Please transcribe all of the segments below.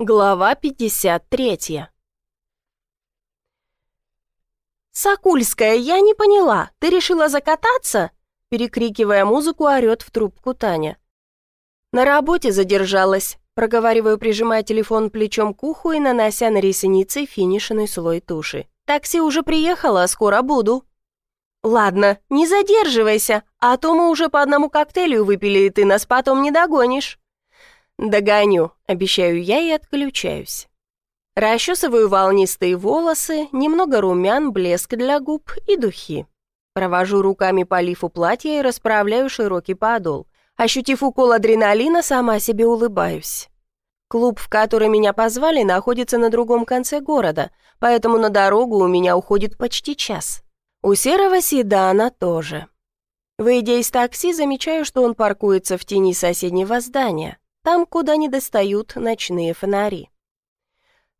Глава 53 «Сокульская, я не поняла, ты решила закататься?» Перекрикивая музыку, орёт в трубку Таня. «На работе задержалась», проговариваю, прижимая телефон плечом к уху и нанося на ресницы финишный слой туши. «Такси уже приехало, скоро буду». «Ладно, не задерживайся, а то мы уже по одному коктейлю выпили, и ты нас потом не догонишь». «Догоню», — обещаю я и отключаюсь. Расчесываю волнистые волосы, немного румян, блеск для губ и духи. Провожу руками по лифу платья и расправляю широкий подол. Ощутив укол адреналина, сама себе улыбаюсь. Клуб, в который меня позвали, находится на другом конце города, поэтому на дорогу у меня уходит почти час. У серого седана тоже. Выйдя из такси, замечаю, что он паркуется в тени соседнего здания там, куда не достают ночные фонари.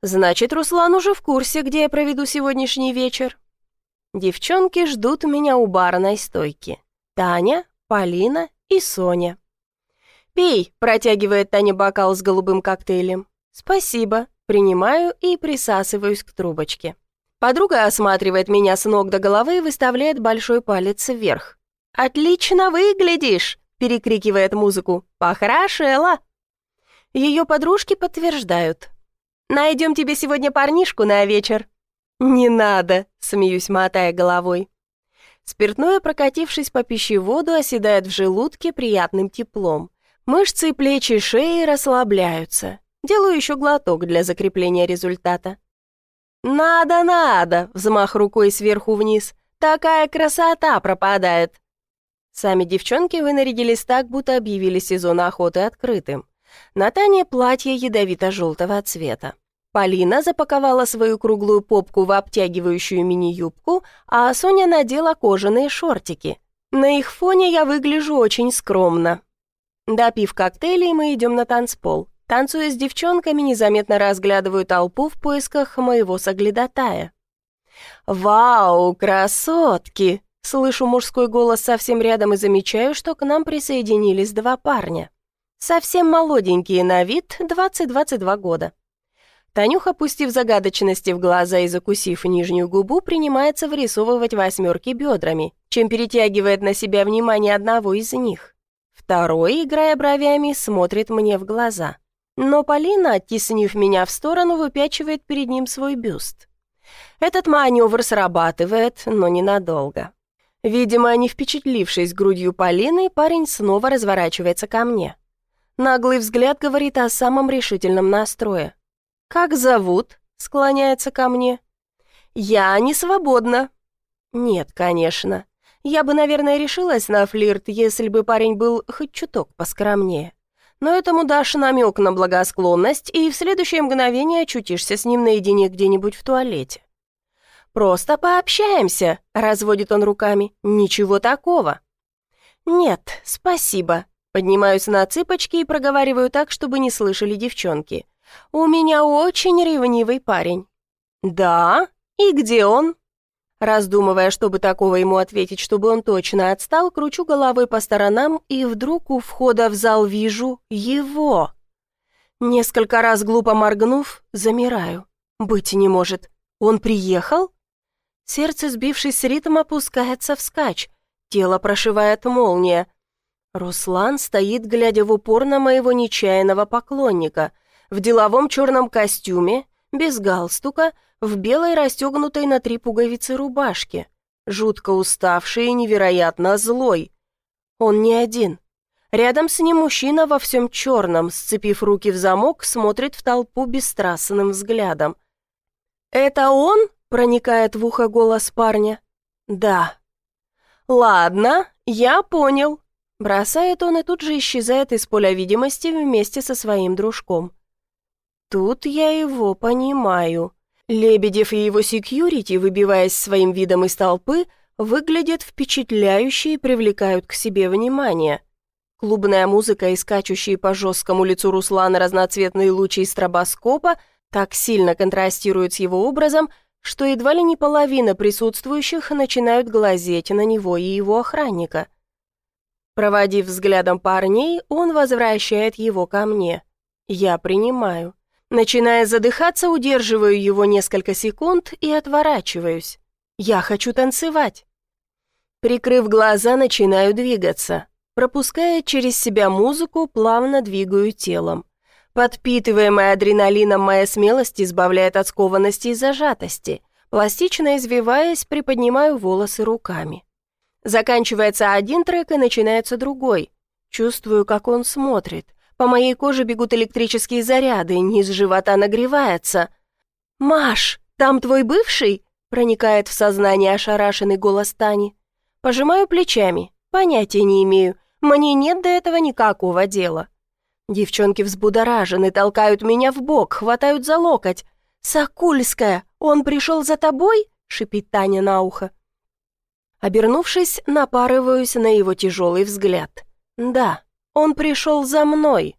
Значит, Руслан уже в курсе, где я проведу сегодняшний вечер. Девчонки ждут меня у барной стойки. Таня, Полина и Соня. «Пей», — протягивает Таня бокал с голубым коктейлем. «Спасибо», — принимаю и присасываюсь к трубочке. Подруга осматривает меня с ног до головы и выставляет большой палец вверх. «Отлично выглядишь!» — перекрикивает музыку. «Похорошела!» Ее подружки подтверждают. «Найдем тебе сегодня парнишку на вечер». «Не надо», — смеюсь, мотая головой. Спиртное, прокатившись по пищеводу, оседает в желудке приятным теплом. Мышцы плечи и шеи расслабляются. Делаю еще глоток для закрепления результата. «Надо, надо!» — взмах рукой сверху вниз. «Такая красота пропадает!» Сами девчонки вынарядились так, будто объявили сезон охоты открытым. На Тане платье ядовито-желтого цвета. Полина запаковала свою круглую попку в обтягивающую мини-юбку, а Соня надела кожаные шортики. На их фоне я выгляжу очень скромно. Допив коктейли, мы идем на танцпол. Танцуя с девчонками, незаметно разглядываю толпу в поисках моего соглядатая. «Вау, красотки!» Слышу мужской голос совсем рядом и замечаю, что к нам присоединились два парня. Совсем молоденькие на вид, 20-22 года. Танюха, пустив загадочности в глаза и закусив нижнюю губу, принимается вырисовывать восьмерки бедрами, чем перетягивает на себя внимание одного из них. Второй, играя бровями, смотрит мне в глаза. Но Полина, оттеснив меня в сторону, выпячивает перед ним свой бюст. Этот маневр срабатывает, но ненадолго. Видимо, не впечатлившись грудью Полины, парень снова разворачивается ко мне. Наглый взгляд говорит о самом решительном настрое. «Как зовут?» — склоняется ко мне. «Я не свободна». «Нет, конечно. Я бы, наверное, решилась на флирт, если бы парень был хоть чуток поскромнее. Но этому дашь намек на благосклонность, и в следующее мгновение очутишься с ним наедине где-нибудь в туалете. «Просто пообщаемся», — разводит он руками. «Ничего такого». «Нет, спасибо», Поднимаюсь на цыпочки и проговариваю так, чтобы не слышали девчонки. «У меня очень ревнивый парень». «Да? И где он?» Раздумывая, чтобы такого ему ответить, чтобы он точно отстал, кручу головой по сторонам и вдруг у входа в зал вижу его. Несколько раз глупо моргнув, замираю. Быть не может. Он приехал? Сердце, сбившись с ритма, опускается вскачь. Тело прошивает молния. Руслан стоит, глядя в упор на моего нечаянного поклонника, в деловом черном костюме, без галстука, в белой расстегнутой на три пуговицы рубашке, жутко уставший и невероятно злой. Он не один. Рядом с ним мужчина во всем черном, сцепив руки в замок, смотрит в толпу бесстрастным взглядом. «Это он?» — проникает в ухо голос парня. «Да». «Ладно, я понял», Бросает он и тут же исчезает из поля видимости вместе со своим дружком. Тут я его понимаю. Лебедев и его секьюрити, выбиваясь своим видом из толпы, выглядят впечатляюще и привлекают к себе внимание. Клубная музыка и скачущие по жесткому лицу Руслана разноцветные лучи стробоскопа так сильно контрастируют с его образом, что едва ли не половина присутствующих начинают глазеть на него и его охранника – Проводив взглядом парней, он возвращает его ко мне. Я принимаю. Начиная задыхаться, удерживаю его несколько секунд и отворачиваюсь. Я хочу танцевать. Прикрыв глаза, начинаю двигаться. Пропуская через себя музыку, плавно двигаю телом. Подпитываемая адреналином моя смелость избавляет от скованности и зажатости. Пластично извиваясь, приподнимаю волосы руками. Заканчивается один трек и начинается другой. Чувствую, как он смотрит. По моей коже бегут электрические заряды, низ живота нагревается. «Маш, там твой бывший?» проникает в сознание ошарашенный голос Тани. Пожимаю плечами. Понятия не имею. Мне нет до этого никакого дела. Девчонки взбудоражены, толкают меня в бок, хватают за локоть. «Сокульская, он пришел за тобой?» — шипит Таня на ухо. Обернувшись, напарываюсь на его тяжелый взгляд. «Да, он пришел за мной».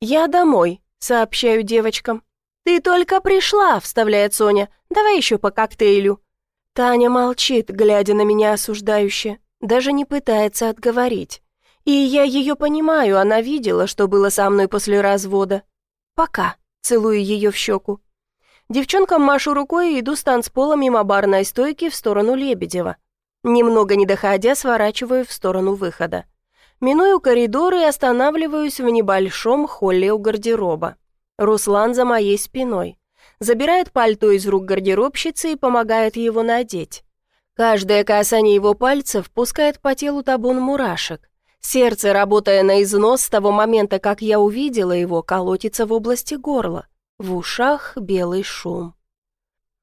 «Я домой», — сообщаю девочкам. «Ты только пришла», — вставляет Соня. «Давай еще по коктейлю». Таня молчит, глядя на меня осуждающе, даже не пытается отговорить. И я ее понимаю, она видела, что было со мной после развода. Пока, целую ее в щеку. Девчонкам машу рукой и иду с танцпола мимо барной стойки в сторону Лебедева. Немного не доходя, сворачиваю в сторону выхода. Миную коридоры и останавливаюсь в небольшом холле у гардероба. Руслан за моей спиной. Забирает пальто из рук гардеробщицы и помогает его надеть. Каждое касание его пальцев пускает по телу табун мурашек. Сердце, работая на износ с того момента, как я увидела его, колотится в области горла. В ушах белый шум.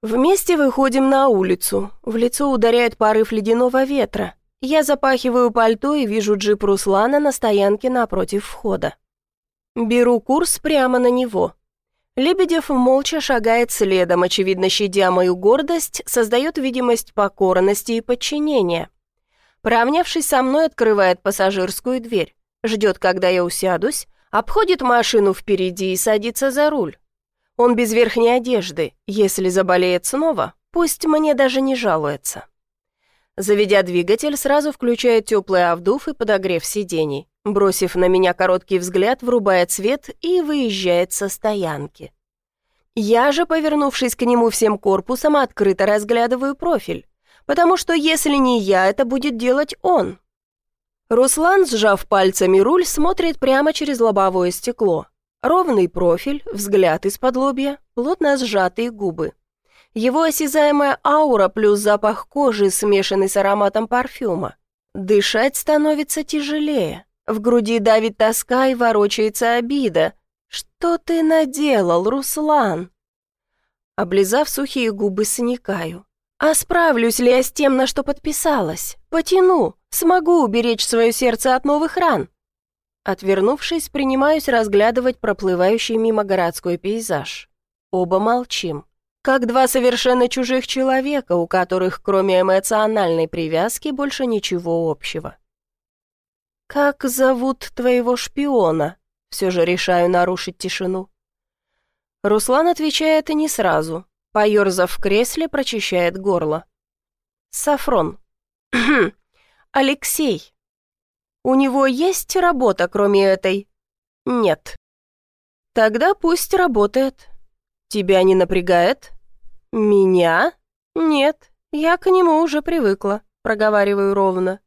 Вместе выходим на улицу. В лицо ударяет порыв ледяного ветра. Я запахиваю пальто и вижу джип Руслана на стоянке напротив входа. Беру курс прямо на него. Лебедев молча шагает следом, очевидно, щадя мою гордость, создает видимость покорности и подчинения. Поравнявшись со мной, открывает пассажирскую дверь. Ждет, когда я усядусь, обходит машину впереди и садится за руль. Он без верхней одежды. Если заболеет снова, пусть мне даже не жалуется. Заведя двигатель, сразу включает теплый обдув и подогрев сидений. Бросив на меня короткий взгляд, врубает свет и выезжает со стоянки. Я же, повернувшись к нему всем корпусом, открыто разглядываю профиль потому что если не я, это будет делать он. Руслан, сжав пальцами руль, смотрит прямо через лобовое стекло. Ровный профиль, взгляд из-под лобья, плотно сжатые губы. Его осязаемая аура плюс запах кожи, смешанный с ароматом парфюма. Дышать становится тяжелее. В груди давит тоска и ворочается обида. «Что ты наделал, Руслан?» Облизав сухие губы, сникаю. А справлюсь ли я с тем, на что подписалась? Потяну, смогу уберечь свое сердце от новых ран. Отвернувшись, принимаюсь разглядывать проплывающий мимо городской пейзаж. Оба молчим. Как два совершенно чужих человека, у которых кроме эмоциональной привязки больше ничего общего. «Как зовут твоего шпиона?» Все же решаю нарушить тишину. Руслан отвечает не сразу, Поерзав в кресле, прочищает горло. Сафрон. Алексей. У него есть работа, кроме этой? Нет. Тогда пусть работает. Тебя не напрягает? Меня? Нет, я к нему уже привыкла, проговариваю ровно.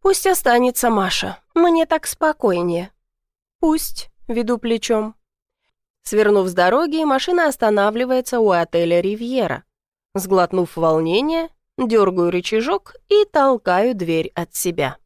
Пусть останется Маша, мне так спокойнее. Пусть, веду плечом. Свернув с дороги, машина останавливается у отеля «Ривьера». Сглотнув волнение, дергаю рычажок и толкаю дверь от себя.